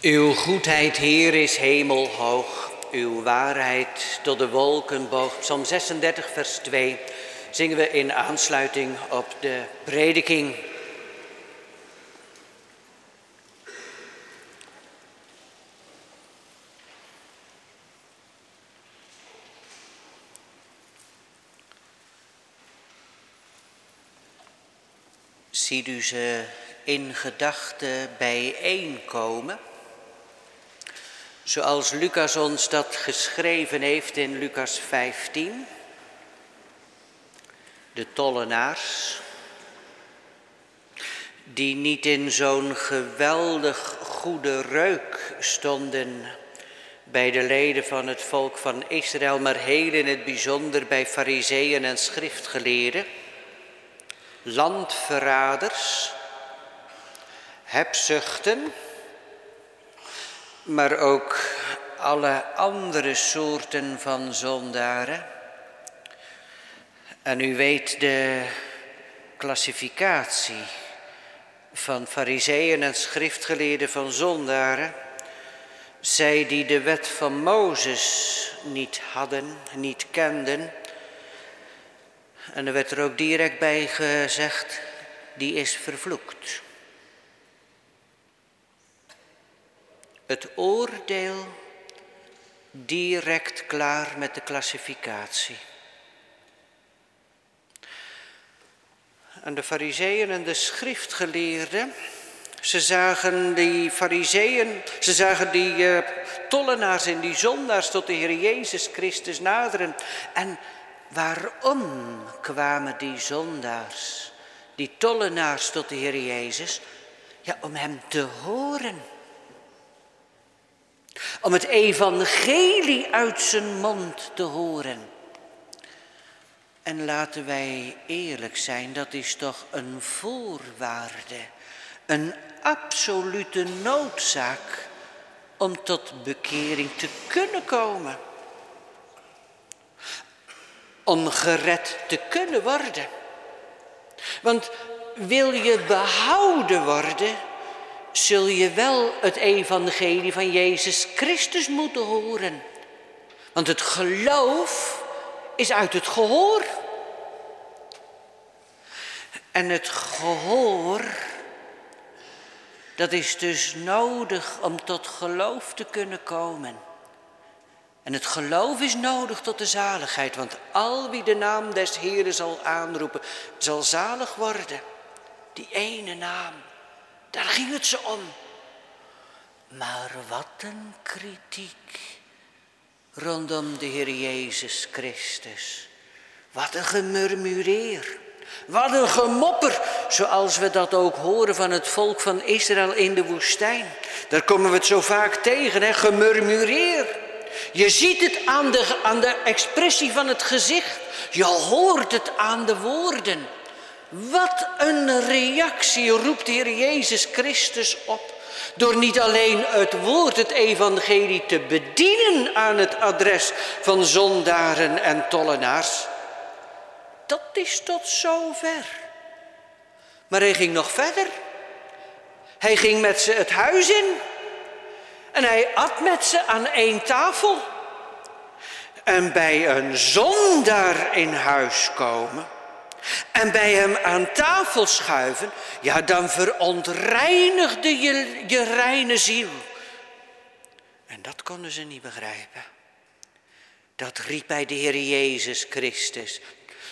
Uw goedheid, Heer, is hemelhoog. Uw waarheid tot de wolken boog. Psalm 36, vers 2 zingen we in aansluiting op de prediking. Ziet u ze in gedachten bijeenkomen? Zoals Lucas ons dat geschreven heeft in Lucas 15. De tollenaars, die niet in zo'n geweldig goede reuk stonden bij de leden van het volk van Israël, maar heel in het bijzonder bij fariseeën en schriftgeleerden, landverraders, hebzuchten, maar ook alle andere soorten van zondaren. En u weet de klassificatie van fariseeën en schriftgeleerden van zondaren. Zij die de wet van Mozes niet hadden, niet kenden. En er werd er ook direct bij gezegd, die is vervloekt. Het oordeel direct klaar met de klassificatie. En de fariseeën en de schriftgeleerden, ze zagen die fariseeën, ze zagen die uh, tollenaars en die zondaars tot de Heer Jezus Christus naderen. En waarom kwamen die zondaars, die tollenaars tot de Heer Jezus? Ja, om Hem te horen. Om het evangelie uit zijn mond te horen. En laten wij eerlijk zijn, dat is toch een voorwaarde, een absolute noodzaak om tot bekering te kunnen komen. Om gered te kunnen worden. Want wil je behouden worden, zul je wel het evangelie van Jezus Christus moeten horen. Want het geloof is uit het gehoor. En het gehoor, dat is dus nodig om tot geloof te kunnen komen. En het geloof is nodig tot de zaligheid, want al wie de naam des Heeren zal aanroepen, zal zalig worden. Die ene naam. Daar ging het ze om. Maar wat een kritiek rondom de Heer Jezus Christus. Wat een gemurmureer. Wat een gemopper, zoals we dat ook horen van het volk van Israël in de woestijn. Daar komen we het zo vaak tegen, hè? gemurmureer. Je ziet het aan de, aan de expressie van het gezicht. Je hoort het aan de woorden. Wat een reactie roept de Jezus Christus op. Door niet alleen het woord, het evangelie te bedienen aan het adres van zondaren en tollenaars. Dat is tot zover. Maar hij ging nog verder. Hij ging met ze het huis in. En hij at met ze aan één tafel. En bij een zondaar in huis komen en bij hem aan tafel schuiven, ja, dan verontreinigde je je reine ziel. En dat konden ze niet begrijpen. Dat riep bij de Heer Jezus Christus.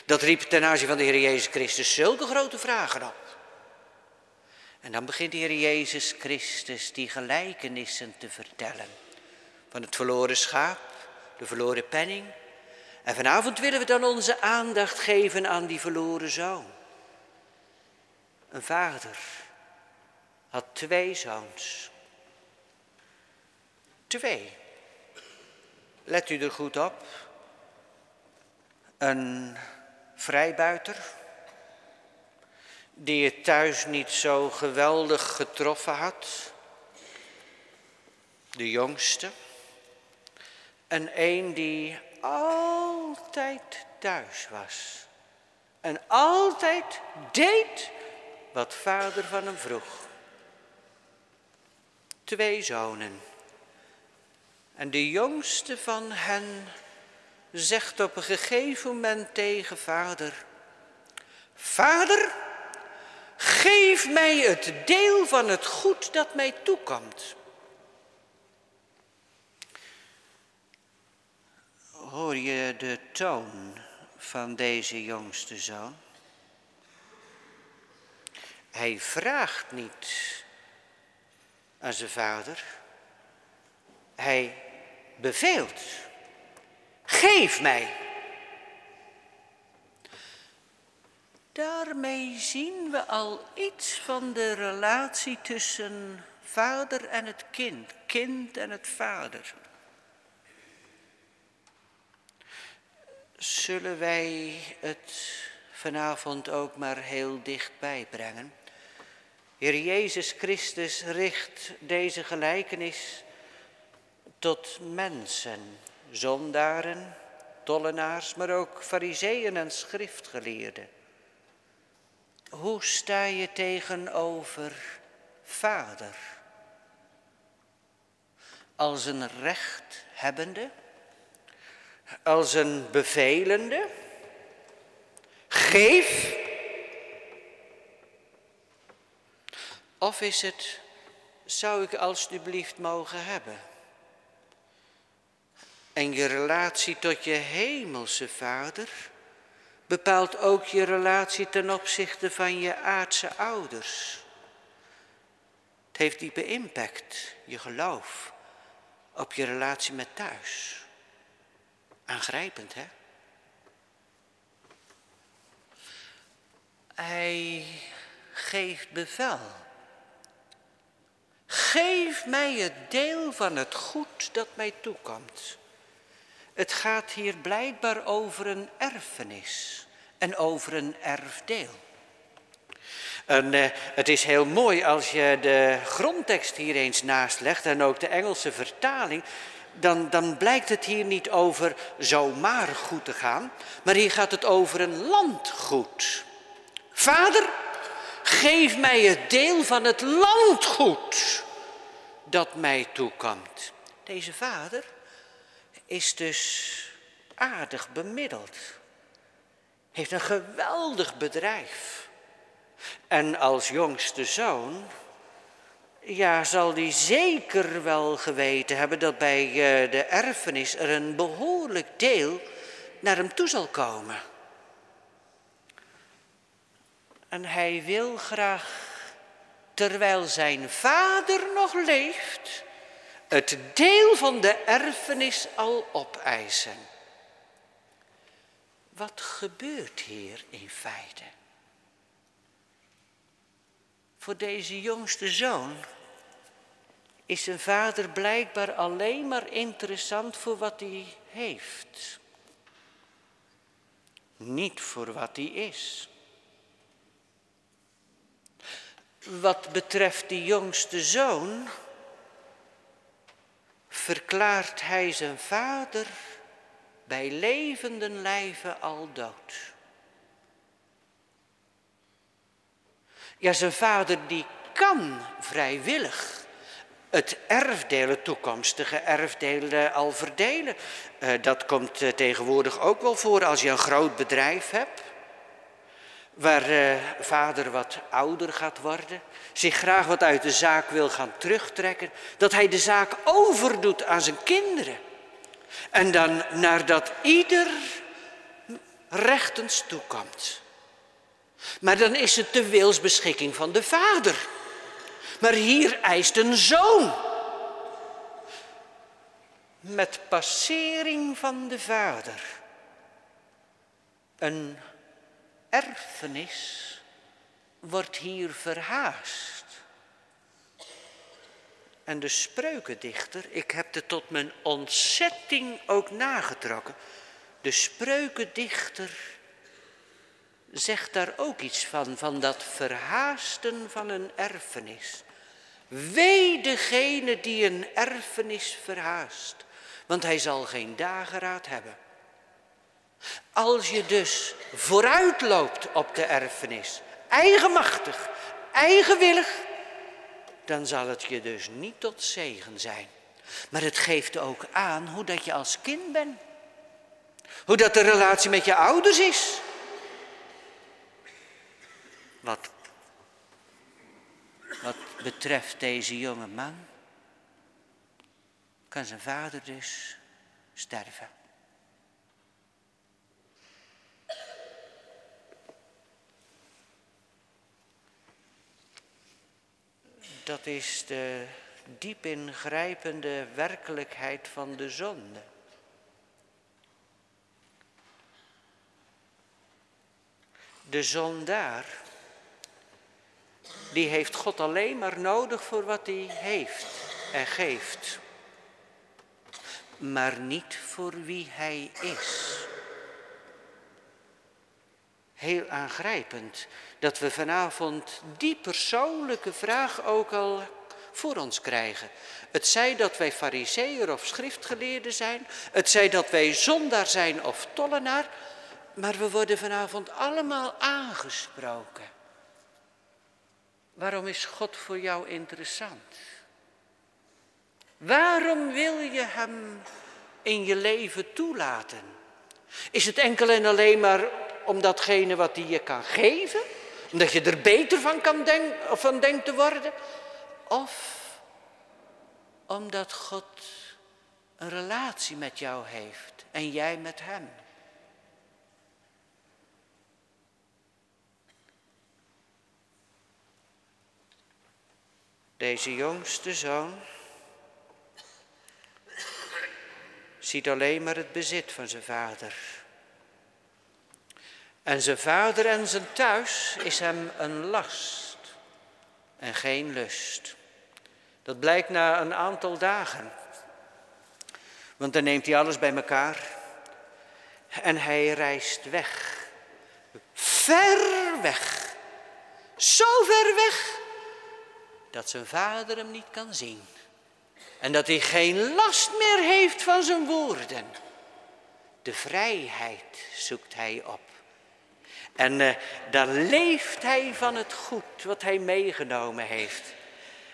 Dat riep ten aanzien van de Heer Jezus Christus zulke grote vragen op. En dan begint de Heer Jezus Christus die gelijkenissen te vertellen. Van het verloren schaap, de verloren penning, en vanavond willen we dan onze aandacht geven aan die verloren zoon. Een vader had twee zoons. Twee. Let u er goed op. Een vrijbuiter die het thuis niet zo geweldig getroffen had. De jongste. En een die altijd thuis was. En altijd deed wat vader van hem vroeg. twee zonen. En de jongste van hen zegt op een gegeven moment tegen vader, Vader, geef mij het deel van het goed dat mij toekomt. Hoor je de toon van deze jongste zoon? Hij vraagt niet aan zijn vader. Hij beveelt. Geef mij. Daarmee zien we al iets van de relatie tussen vader en het kind, kind en het vader. Zullen wij het vanavond ook maar heel dichtbij brengen? Heer Jezus Christus richt deze gelijkenis tot mensen, zondaren, tollenaars, maar ook fariseeën en schriftgeleerden. Hoe sta je tegenover vader? Als een rechthebbende, als een bevelende, geef Of is het, zou ik alstublieft mogen hebben? En je relatie tot je hemelse vader bepaalt ook je relatie ten opzichte van je aardse ouders. Het heeft diepe impact, je geloof, op je relatie met thuis. Aangrijpend, hè? Hij geeft bevel. Geef mij het deel van het goed dat mij toekomt. Het gaat hier blijkbaar over een erfenis en over een erfdeel. En uh, het is heel mooi als je de grondtekst hier eens naast legt en ook de Engelse vertaling. Dan, dan blijkt het hier niet over zomaar goed te gaan, maar hier gaat het over een landgoed. Vader, geef mij het deel van het landgoed dat mij toekomt. Deze vader is dus aardig bemiddeld. Heeft een geweldig bedrijf. En als jongste zoon, ja, zal hij zeker wel geweten hebben dat bij eh, de erfenis er een behoorlijk deel naar hem toe zal komen. En hij wil graag terwijl zijn vader nog leeft, het deel van de erfenis al opeisen. Wat gebeurt hier in feite? Voor deze jongste zoon is zijn vader blijkbaar alleen maar interessant voor wat hij heeft. Niet voor wat hij is. Wat betreft die jongste zoon, verklaart hij zijn vader bij levenden lijven al dood. Ja, zijn vader die kan vrijwillig het erfdeel, het toekomstige erfdeel al verdelen. Uh, dat komt uh, tegenwoordig ook wel voor als je een groot bedrijf hebt waar uh, vader wat ouder gaat worden, zich graag wat uit de zaak wil gaan terugtrekken, dat hij de zaak overdoet aan zijn kinderen. En dan nadat ieder rechtens toekomt. Maar dan is het de wilsbeschikking van de vader. Maar hier eist een zoon. Met passering van de vader. Een erfenis wordt hier verhaast. En de spreukendichter, ik heb het tot mijn ontzetting ook nagetrokken. De spreukendichter zegt daar ook iets van, van dat verhaasten van een erfenis. Wee degene die een erfenis verhaast, want hij zal geen dageraad hebben. Als je dus vooruitloopt op de erfenis, eigenmachtig, eigenwillig, dan zal het je dus niet tot zegen zijn. Maar het geeft ook aan hoe dat je als kind bent. Hoe dat de relatie met je ouders is. Wat, wat betreft deze jonge man, kan zijn vader dus sterven. Dat is de diep ingrijpende werkelijkheid van de zonde. De zondaar, die heeft God alleen maar nodig voor wat hij heeft en geeft, maar niet voor wie hij is. Heel aangrijpend dat we vanavond die persoonlijke vraag ook al voor ons krijgen. Het zij dat wij fariseer of schriftgeleerden zijn, het zij dat wij zondaar zijn of tollenaar, maar we worden vanavond allemaal aangesproken. Waarom is God voor jou interessant? Waarom wil je Hem in je leven toelaten? Is het enkel en alleen maar om datgene wat Hij je kan geven? Omdat je er beter van, kan denk, van denkt te worden? Of omdat God een relatie met jou heeft en jij met Hem? Deze jongste zoon ziet alleen maar het bezit van zijn vader. En zijn vader en zijn thuis is hem een last en geen lust. Dat blijkt na een aantal dagen. Want dan neemt hij alles bij elkaar en hij reist weg. Ver weg. Zo ver weg dat zijn vader hem niet kan zien. En dat hij geen last meer heeft van zijn woorden. De vrijheid zoekt hij op. En uh, dan leeft hij van het goed wat hij meegenomen heeft.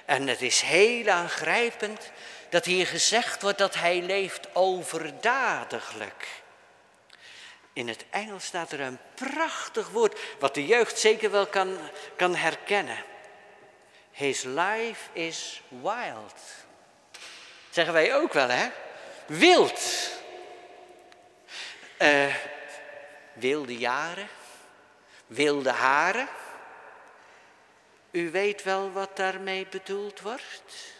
En het is heel aangrijpend dat hier gezegd wordt dat hij leeft overdadiglijk. In het Engels staat er een prachtig woord, wat de jeugd zeker wel kan, kan herkennen. His life is wild. Zeggen wij ook wel, hè? Wild. Uh, wilde jaren, wilde haren. U weet wel wat daarmee bedoeld wordt?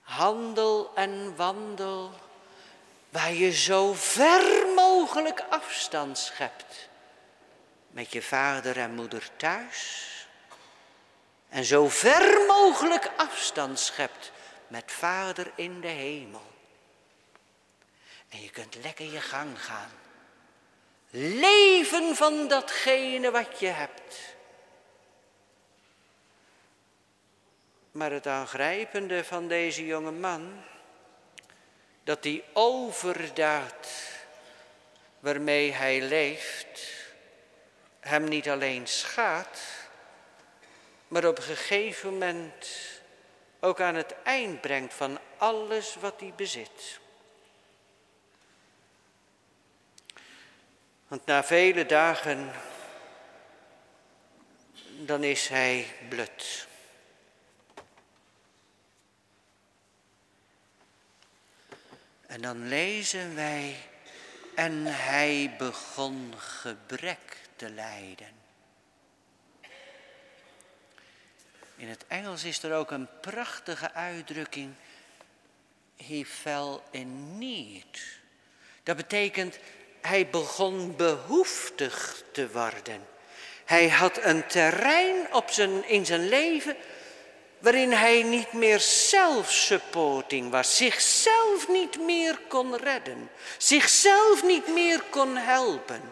Handel en wandel waar je zo ver mogelijk afstand schept met je vader en moeder thuis en zo ver mogelijk afstand schept met Vader in de hemel. En je kunt lekker je gang gaan. Leven van datgene wat je hebt. Maar het aangrijpende van deze jonge man, dat die overdaad waarmee hij leeft, hem niet alleen schaadt, maar op een gegeven moment ook aan het eind brengt van alles wat hij bezit. Want na vele dagen, dan is hij blut. En dan lezen wij, en hij begon gebrek te lijden. In het Engels is er ook een prachtige uitdrukking. He fell in need. Dat betekent, hij begon behoeftig te worden. Hij had een terrein op zijn, in zijn leven waarin hij niet meer self-supporting was, zichzelf niet meer kon redden, zichzelf niet meer kon helpen.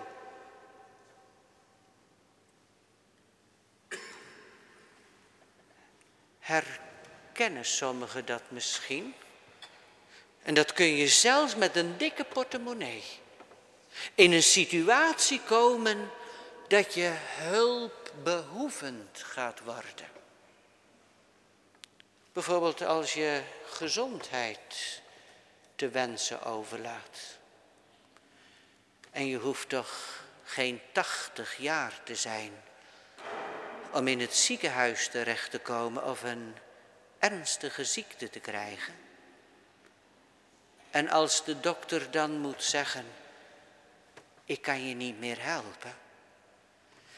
Herkennen sommigen dat misschien? En dat kun je zelfs met een dikke portemonnee. In een situatie komen dat je hulpbehoevend gaat worden. Bijvoorbeeld als je gezondheid te wensen overlaat. En je hoeft toch geen tachtig jaar te zijn om in het ziekenhuis terecht te komen of een ernstige ziekte te krijgen. En als de dokter dan moet zeggen, ik kan je niet meer helpen,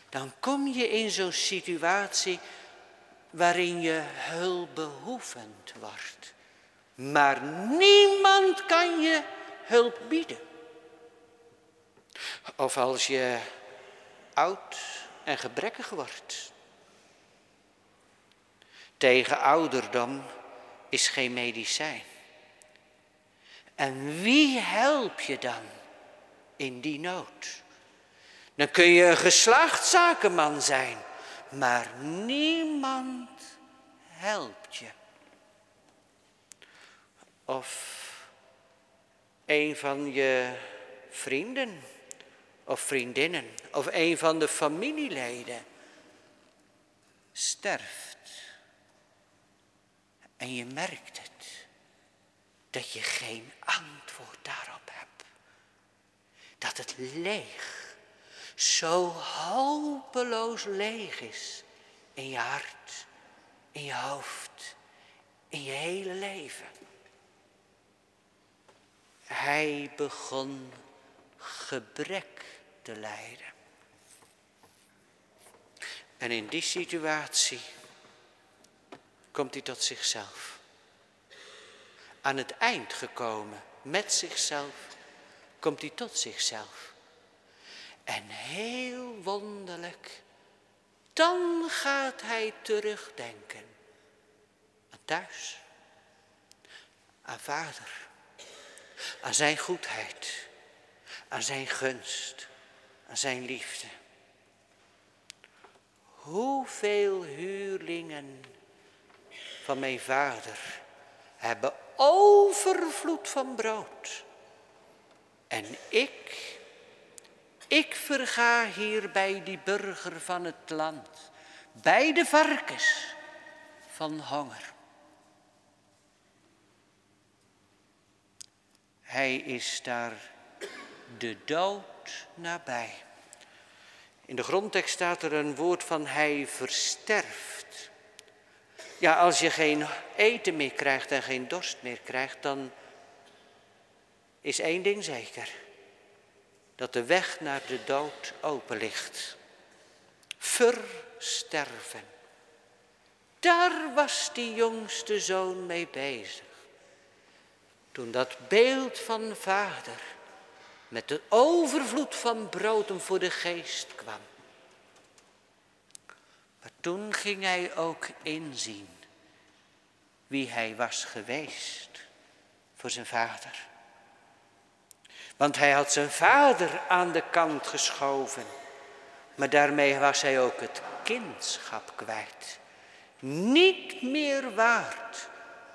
dan kom je in zo'n situatie waarin je hulpbehoevend wordt. Maar niemand kan je hulp bieden. Of als je oud en gebrekkig wordt. Tegen ouderdom is geen medicijn. En wie help je dan in die nood? Dan kun je een geslachtzakenman zijn, maar niemand helpt je. Of een van je vrienden of vriendinnen of een van de familieleden sterft. En je merkt het, dat je geen antwoord daarop hebt. Dat het leeg, zo hopeloos leeg is in je hart, in je hoofd, in je hele leven. Hij begon gebrek te lijden. En in die situatie komt hij tot zichzelf. Aan het eind gekomen met zichzelf komt hij tot zichzelf. En heel wonderlijk, dan gaat hij terugdenken aan thuis, aan vader, aan zijn goedheid, aan zijn gunst, aan zijn liefde. Hoeveel huurlingen van mijn vader hebben overvloed van brood. En ik, ik verga hier bij die burger van het land, bij de varkens van honger. Hij is daar de dood nabij. In de grondtekst staat er een woord van hij versterft. Ja, als je geen eten meer krijgt en geen dorst meer krijgt, dan is één ding zeker. Dat de weg naar de dood open ligt. Versterven. Daar was die jongste zoon mee bezig. Toen dat beeld van vader met de overvloed van brood hem voor de geest kwam. Toen ging hij ook inzien wie hij was geweest voor zijn vader. Want hij had zijn vader aan de kant geschoven, maar daarmee was hij ook het kindschap kwijt. Niet meer waard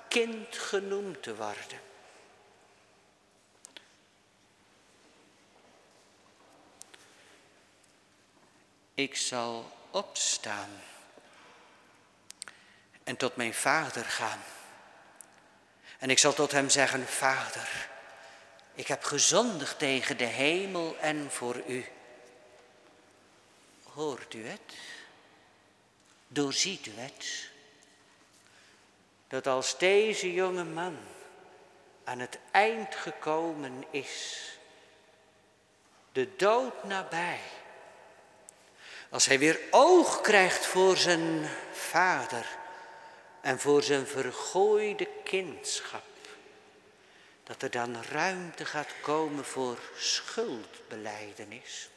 kind genoemd te worden. Ik zal opstaan en tot mijn vader gaan. En ik zal tot hem zeggen, vader, ik heb gezondigd tegen de hemel en voor u. Hoort u het? Doorziet u het? Dat als deze jonge man aan het eind gekomen is, de dood nabij, als hij weer oog krijgt voor zijn vader en voor zijn vergooide kindschap, dat er dan ruimte gaat komen voor schuldbeleidenis.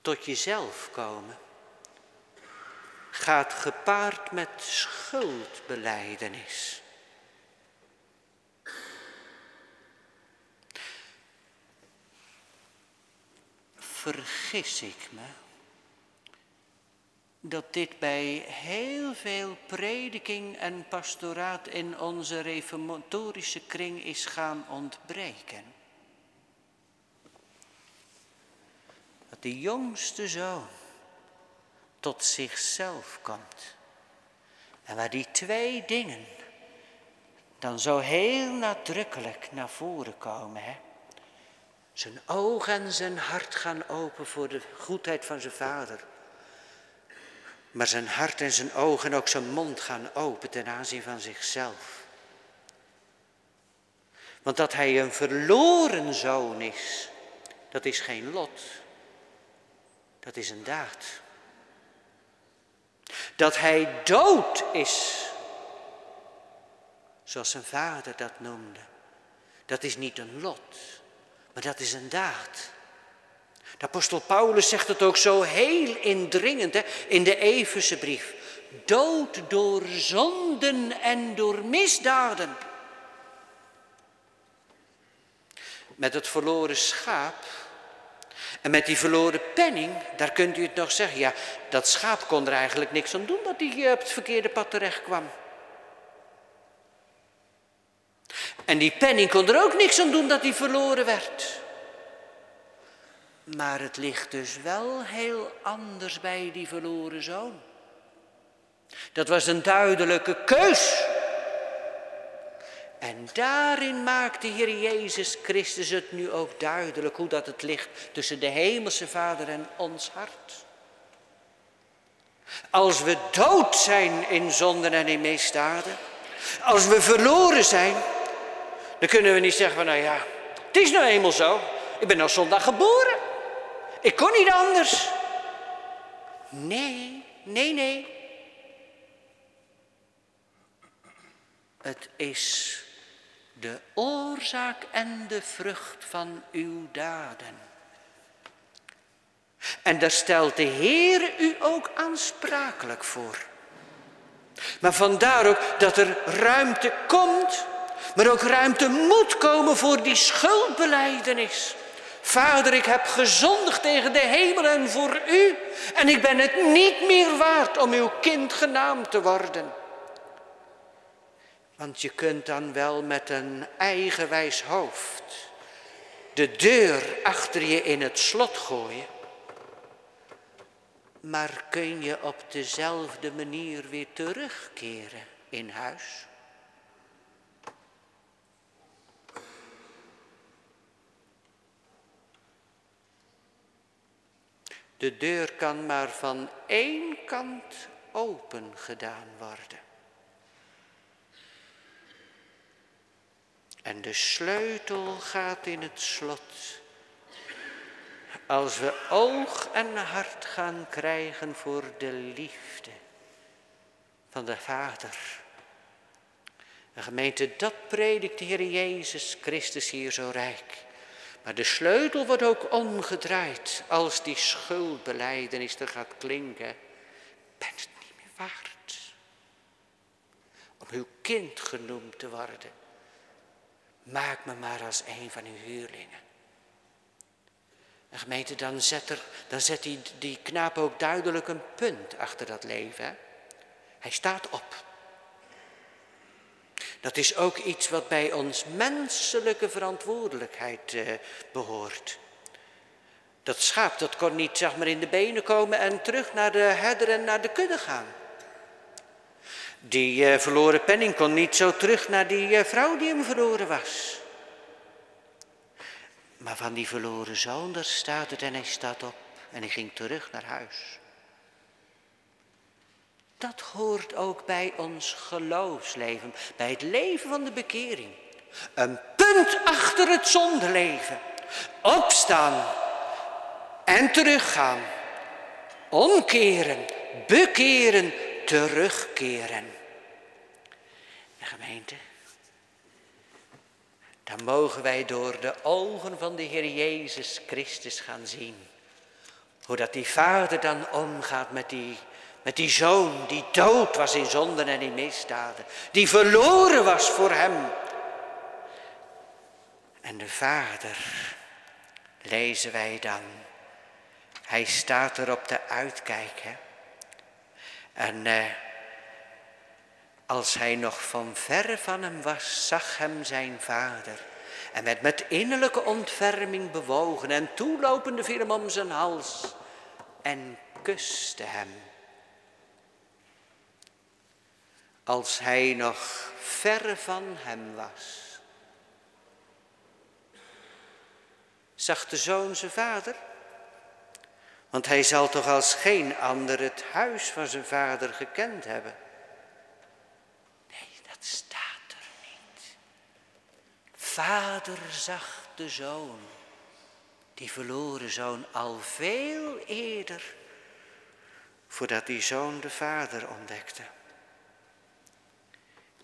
Tot jezelf komen gaat gepaard met schuldbeleidenis. vergis ik me dat dit bij heel veel prediking en pastoraat in onze reformatorische kring is gaan ontbreken. Dat de jongste zoon tot zichzelf komt. En waar die twee dingen dan zo heel nadrukkelijk naar voren komen. Hè? Zijn oog en zijn hart gaan open voor de goedheid van zijn vader. Maar zijn hart en zijn ogen en ook zijn mond gaan open ten aanzien van zichzelf. Want dat hij een verloren zoon is, dat is geen lot. Dat is een daad. Dat hij dood is, zoals zijn vader dat noemde. Dat is niet een lot, maar dat is een daad. De apostel Paulus zegt het ook zo heel indringend hè, in de Everse brief. Dood door zonden en door misdaden. Met het verloren schaap en met die verloren penning, daar kunt u het nog zeggen. Ja, dat schaap kon er eigenlijk niks aan doen dat hij op het verkeerde pad terecht kwam. En die penning kon er ook niks aan doen dat hij verloren werd. Maar het ligt dus wel heel anders bij die verloren zoon. Dat was een duidelijke keus. En daarin maakt de Heer Jezus Christus het nu ook duidelijk hoe dat het ligt tussen de Hemelse Vader en ons hart. Als we dood zijn in zonden en in misdaden, als we verloren zijn, dan kunnen we niet zeggen van nou ja, het is nou eenmaal zo. Ik ben al zondag geboren. Ik kon niet anders. Nee, nee, nee. Het is de oorzaak en de vrucht van uw daden. En daar stelt de Heer u ook aansprakelijk voor. Maar vandaar ook dat er ruimte komt, maar ook ruimte moet komen voor die schuldbeleidenis. Vader, ik heb gezondigd tegen de hemel en voor u. En ik ben het niet meer waard om uw kind genaamd te worden. Want je kunt dan wel met een eigenwijs hoofd de deur achter je in het slot gooien. Maar kun je op dezelfde manier weer terugkeren in huis? De deur kan maar van één kant open gedaan worden. En de sleutel gaat in het slot. Als we oog en hart gaan krijgen voor de liefde van de Vader. De gemeente, dat predikt de Heer Jezus Christus hier zo rijk. Maar de sleutel wordt ook omgedraaid als die schuldbeleidenis er gaat klinken. Ben het niet meer waard om uw kind genoemd te worden. Maak me maar als een van uw huurlingen. En gemeente, dan zet, er, dan zet die, die knaap ook duidelijk een punt achter dat leven. Hij staat op. Dat is ook iets wat bij ons menselijke verantwoordelijkheid eh, behoort. Dat schaap dat kon niet zeg maar in de benen komen en terug naar de herder en naar de kudde gaan. Die eh, verloren penning kon niet zo terug naar die eh, vrouw die hem verloren was. Maar van die verloren zoon, daar staat het en hij staat op en hij ging terug naar huis. Dat hoort ook bij ons geloofsleven, bij het leven van de bekering. Een punt achter het zondeleven. Opstaan en teruggaan. Omkeren, bekeren, terugkeren. De gemeente, dan mogen wij door de ogen van de Heer Jezus Christus gaan zien. Hoe dat die vader dan omgaat met die met die zoon die dood was in zonden en in misdaden. Die verloren was voor hem. En de vader, lezen wij dan. Hij staat er op de uitkijk. En eh, als hij nog van verre van hem was, zag hem zijn vader. En werd met innerlijke ontferming bewogen en toelopende viel hem om zijn hals en kuste hem. Als hij nog ver van hem was. Zag de zoon zijn vader? Want hij zal toch als geen ander het huis van zijn vader gekend hebben. Nee, dat staat er niet. Vader zag de zoon, die verloren zoon, al veel eerder, voordat die zoon de vader ontdekte.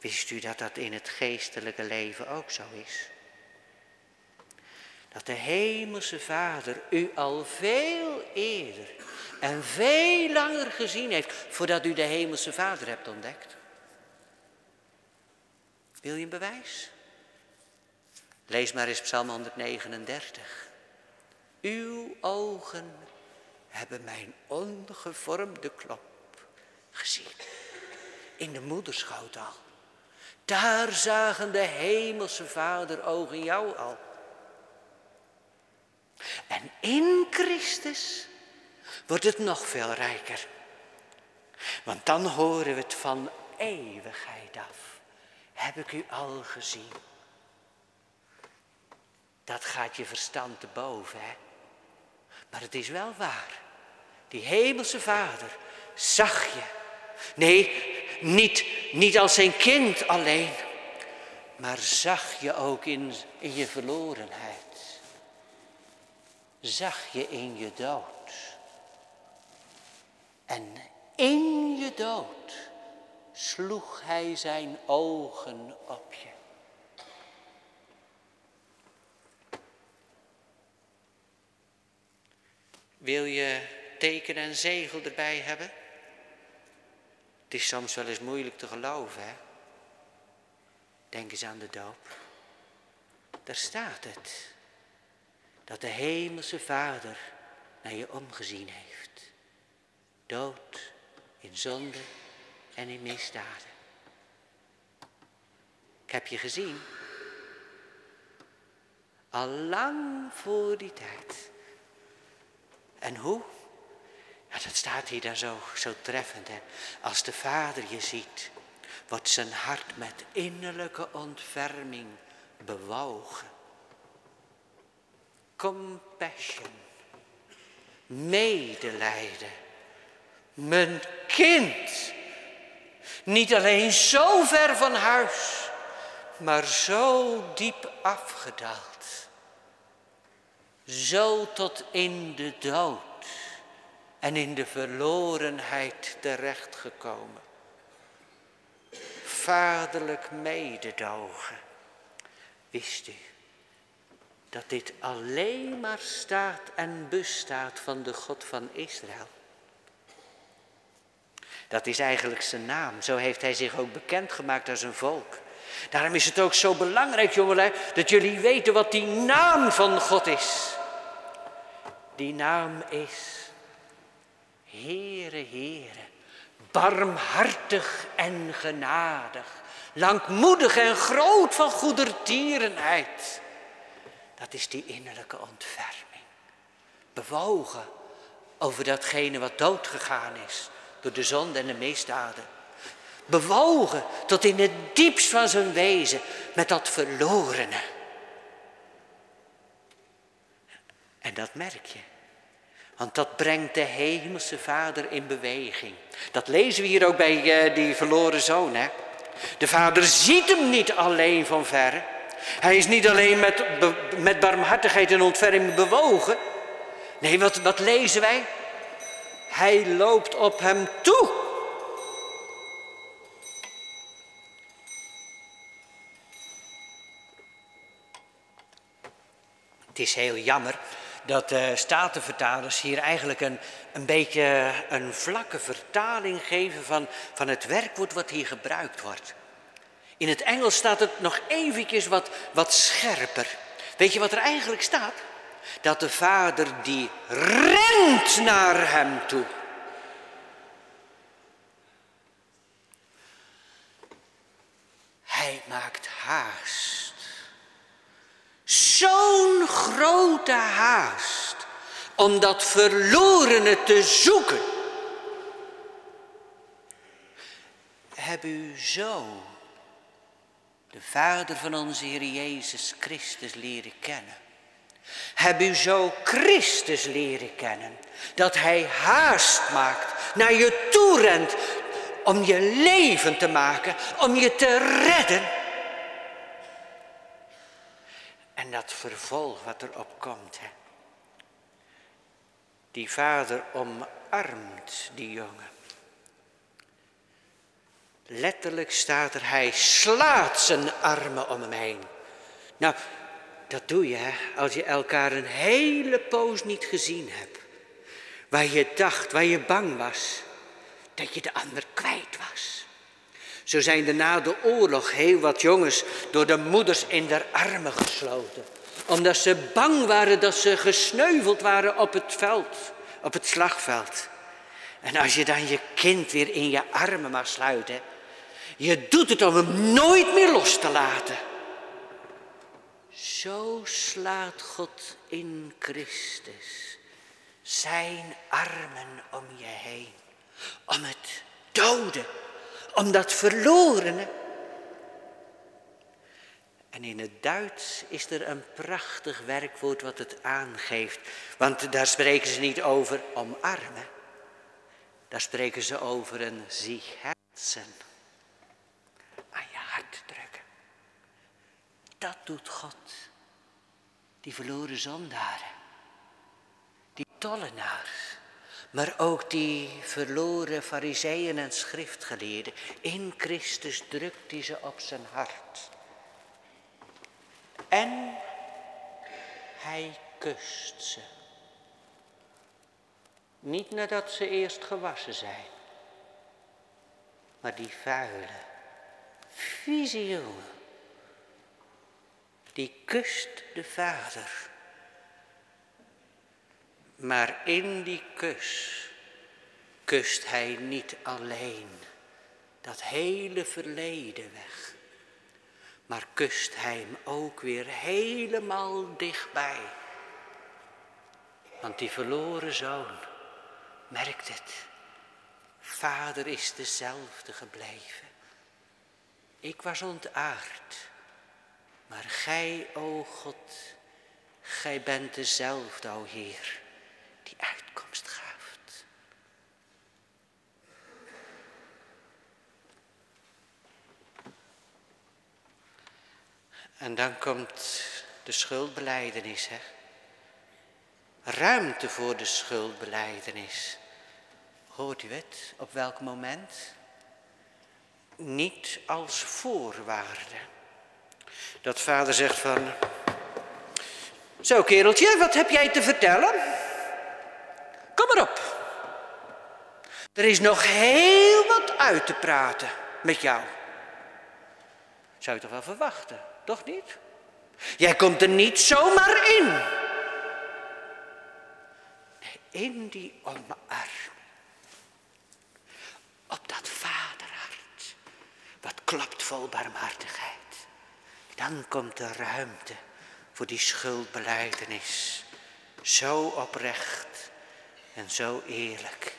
Wist u dat dat in het geestelijke leven ook zo is? dat de hemelse Vader u al veel eerder en veel langer gezien heeft voordat u de hemelse Vader hebt ontdekt. Wil je een bewijs? Lees maar eens Psalm 139. Uw ogen hebben mijn ongevormde klop gezien. In de moederschoot al. Daar zagen de hemelse vader ogen jou al. En in Christus wordt het nog veel rijker. Want dan horen we het van eeuwigheid af. Heb ik u al gezien? Dat gaat je verstand te boven, hè? Maar het is wel waar. Die hemelse vader zag je. Nee, niet, niet als zijn kind alleen, maar zag je ook in, in je verlorenheid zag je in je dood. En in je dood sloeg hij zijn ogen op je. Wil je teken en zegel erbij hebben? Het is soms wel eens moeilijk te geloven, hè? Denk eens aan de doop. Daar staat het dat de hemelse Vader naar je omgezien heeft. Dood in zonde en in misdaden. Ik heb je gezien. Al lang voor die tijd. En hoe? Dat staat hier dan zo, zo treffend. Hè? Als de Vader je ziet, wordt zijn hart met innerlijke ontferming bewogen compassion, medelijden. Mijn kind, niet alleen zo ver van huis, maar zo diep afgedaald. Zo tot in de dood en in de verlorenheid terechtgekomen. Vaderlijk mededogen, wist u dat dit alleen maar staat en bestaat van de God van Israël. Dat is eigenlijk zijn naam. Zo heeft hij zich ook bekendgemaakt als een volk. Daarom is het ook zo belangrijk, jongelui, dat jullie weten wat die naam van God is. Die naam is Heere, Heere, barmhartig en genadig, langmoedig en groot van goedertierenheid dat is die innerlijke ontferming. Bewogen over datgene wat doodgegaan is door de zonde en de misdaden. Bewogen tot in het diepst van zijn wezen met dat verlorene. En dat merk je. Want dat brengt de hemelse vader in beweging. Dat lezen we hier ook bij uh, die verloren zoon. Hè? De vader ziet hem niet alleen van verre. Hij is niet alleen met, met barmhartigheid en ontferming bewogen. Nee, wat, wat lezen wij? Hij loopt op hem toe. Het is heel jammer dat de statenvertalers hier eigenlijk een, een beetje een vlakke vertaling geven van, van het werkwoord wat hier gebruikt wordt. In het Engels staat het nog eventjes wat, wat scherper. Weet je wat er eigenlijk staat? Dat de vader die rent naar hem toe. Hij maakt haast. Zo'n grote haast. om dat verlorene te zoeken. Heb u zo de Vader van onze Heer Jezus Christus leren kennen? Heb u zo Christus leren kennen? Dat Hij haast maakt, naar je toe rent, om je leven te maken, om je te redden. En dat vervolg wat erop komt. Hè? Die vader omarmt die jongen. Letterlijk staat er, hij slaat zijn armen om hem heen. Nou, dat doe je als je elkaar een hele poos niet gezien hebt. Waar je dacht, waar je bang was, dat je de ander kwijt was. Zo zijn er na de oorlog heel wat jongens door de moeders in de armen gesloten. Omdat ze bang waren dat ze gesneuveld waren op het veld, op het slagveld. En als je dan je kind weer in je armen mag sluiten, je doet het om hem nooit meer los te laten. Zo slaat God in Christus zijn armen om je heen. Om het dode, om dat verlorene. En in het Duits is er een prachtig werkwoord wat het aangeeft. Want daar spreken ze niet over omarmen. Daar spreken ze over een herzen. Aan je hart drukken. Dat doet God. Die verloren zondaren. Die tollenaars. Maar ook die verloren fariseeën en schriftgeleerden. In Christus drukt hij ze op zijn hart. En hij kust ze. Niet nadat ze eerst gewassen zijn. Maar die vuile, vieze. Die kust de vader. Maar in die kus kust hij niet alleen dat hele verleden weg, maar kust hij hem ook weer helemaal dichtbij. Want die verloren zoon merkt het. Vader is dezelfde gebleven. Ik was ontaard, maar gij, o God, gij bent dezelfde, o Heer die uitkomst geeft. En dan komt de schuldbeleidenis. Hè? Ruimte voor de schuldbeleidenis. Hoort u het? Op welk moment? Niet als voorwaarde. Dat vader zegt van, zo kereltje, wat heb jij te vertellen? Kom maar op. Er is nog heel wat uit te praten met jou. Zou je toch wel verwachten, toch niet? Jij komt er niet zomaar in. In die omarming. Op dat vaderhart. Wat klopt vol barmhartigheid. Dan komt de ruimte voor die schuldbeleidenis. Zo oprecht en zo eerlijk.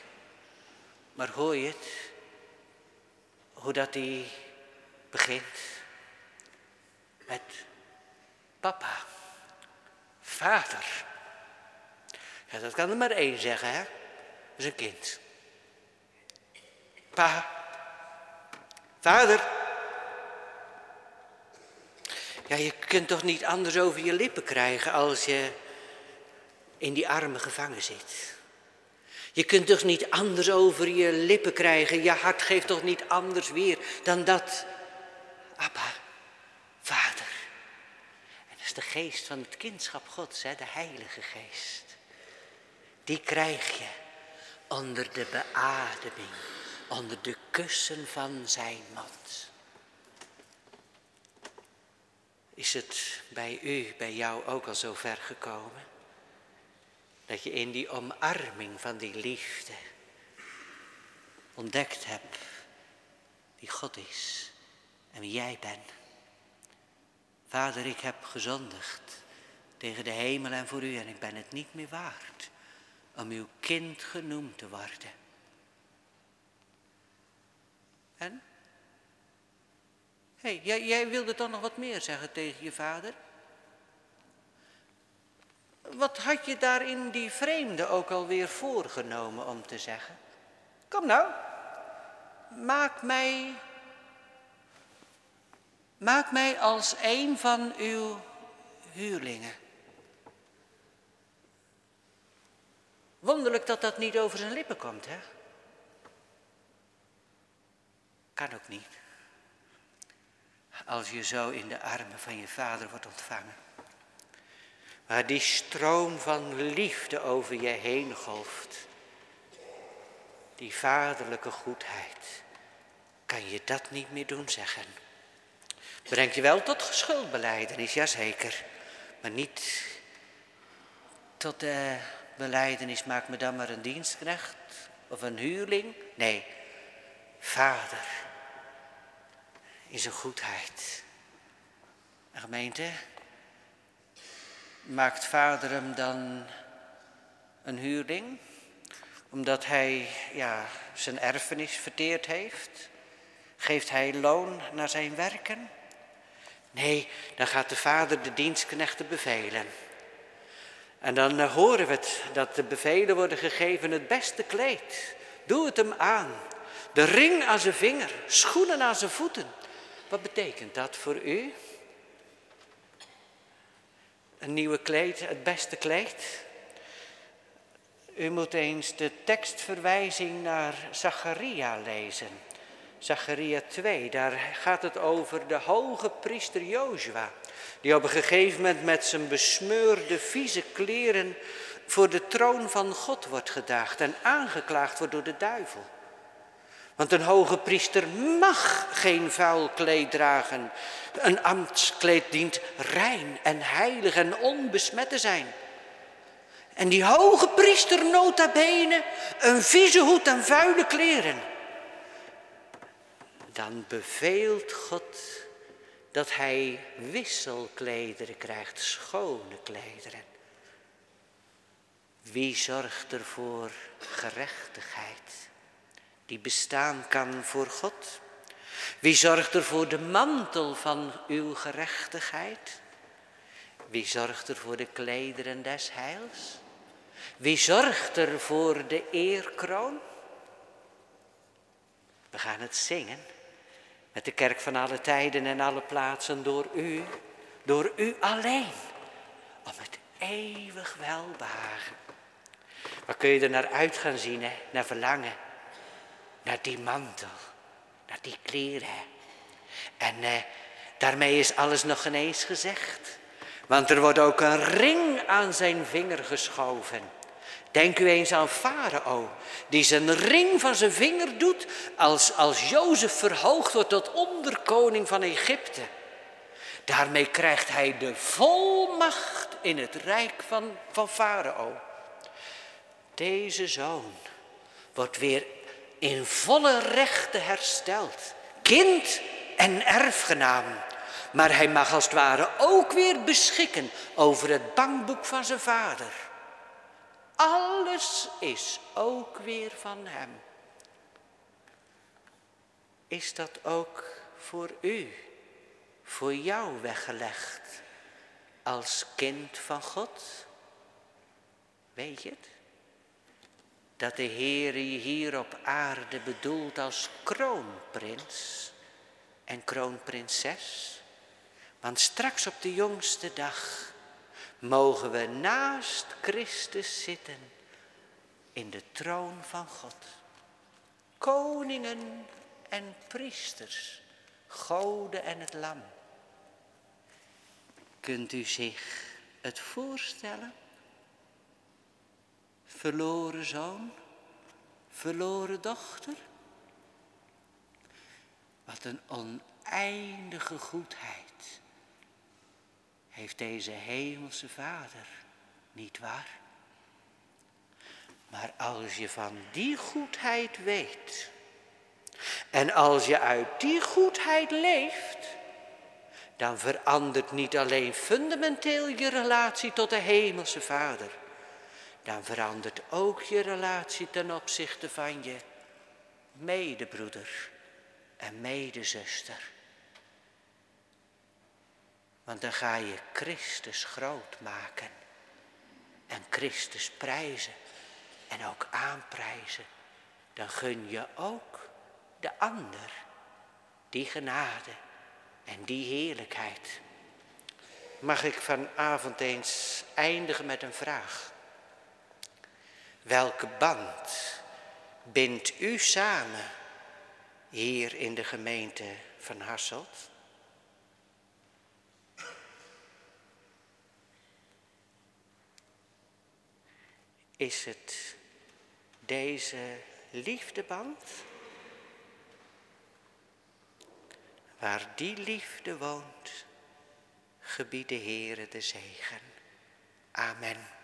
Maar hoor je het? Hoe dat hij begint? Met papa, vader. Ja, dat kan er maar één zeggen, hè? Een kind. Pa, vader. Ja, je kunt toch niet anders over je lippen krijgen als je in die armen gevangen zit. Je kunt toch niet anders over je lippen krijgen. Je hart geeft toch niet anders weer dan dat. Abba, Vader. En dat is de geest van het kindschap Gods, hè, de Heilige Geest. Die krijg je onder de beademing, onder de kussen van zijn mond. Is het bij u, bij jou ook al zo ver gekomen? Dat je in die omarming van die liefde ontdekt hebt wie God is en wie jij bent. Vader, ik heb gezondigd tegen de hemel en voor u en ik ben het niet meer waard om uw kind genoemd te worden. En? Hé, hey, jij, jij wilde toch nog wat meer zeggen tegen je vader? Wat had je daar in die vreemde ook alweer voorgenomen om te zeggen? Kom nou, maak mij, maak mij als een van uw huurlingen. Wonderlijk dat dat niet over zijn lippen komt, hè? Kan ook niet. Als je zo in de armen van je vader wordt ontvangen. Waar die stroom van liefde over je heen golft. Die vaderlijke goedheid. Kan je dat niet meer doen zeggen. Brengt je wel tot schuldbeleidenis, jazeker. Maar niet tot de beleidenis, maak me dan maar een dienstknecht of een huurling. Nee, vader is een goedheid. Een gemeente, maakt vader hem dan een huurling? Omdat hij ja, zijn erfenis verteerd heeft? Geeft hij loon naar zijn werken? Nee, dan gaat de vader de dienstknechten bevelen. En dan eh, horen we het, dat de bevelen worden gegeven, het beste kleed. Doe het hem aan. De ring aan zijn vinger, schoenen aan zijn voeten. Wat betekent dat voor u? Een nieuwe kleed, het beste kleed. U moet eens de tekstverwijzing naar Zacharia lezen. Zacharia 2, daar gaat het over de hoge priester Jozua. Die op een gegeven moment met zijn besmeurde, vieze kleren voor de troon van God wordt gedaagd en aangeklaagd wordt door de duivel. Want een hoge priester mag geen vuil kleed dragen. Een ambtskleed dient rein en heilig en onbesmet te zijn. En die hoge priester nota bene een vieze hoed en vuile kleren. Dan beveelt God dat hij wisselklederen krijgt, schone klederen. Wie zorgt er voor gerechtigheid? Die bestaan kan voor God? Wie zorgt er voor de mantel van uw gerechtigheid? Wie zorgt er voor de klederen des heils? Wie zorgt er voor de eerkroon? We gaan het zingen met de kerk van alle tijden en alle plaatsen door u, door u alleen, om het eeuwig welbehagen. Waar kun je er naar uit gaan zien, hè? naar verlangen? Naar die mantel, naar die kleren. En eh, daarmee is alles nog ineens gezegd. Want er wordt ook een ring aan zijn vinger geschoven. Denk u eens aan Farao, die zijn ring van zijn vinger doet als, als Jozef verhoogd wordt tot onderkoning van Egypte. Daarmee krijgt hij de volmacht in het rijk van, van Farao. Deze zoon wordt weer in volle rechten hersteld. Kind en erfgenaam. Maar hij mag als het ware ook weer beschikken over het bankboek van zijn vader. Alles is ook weer van hem. Is dat ook voor u, voor jou weggelegd als kind van God? Weet je het? Dat de Heer je hier op aarde bedoelt als kroonprins en kroonprinses. Want straks op de jongste dag mogen we naast Christus zitten in de troon van God. Koningen en priesters, goden en het lam. Kunt u zich het voorstellen? Verloren zoon, verloren dochter. Wat een oneindige goedheid heeft deze hemelse Vader, niet waar? Maar als je van die goedheid weet en als je uit die goedheid leeft, dan verandert niet alleen fundamenteel je relatie tot de hemelse Vader dan verandert ook je relatie ten opzichte van je medebroeder en medezuster. Want dan ga je Christus groot maken en Christus prijzen en ook aanprijzen. Dan gun je ook de ander die genade en die heerlijkheid. Mag ik vanavond eens eindigen met een vraag? Welke band bindt u samen hier in de gemeente van Hasselt? Is het deze liefdeband? Waar die liefde woont, gebied de Heere de zegen. Amen.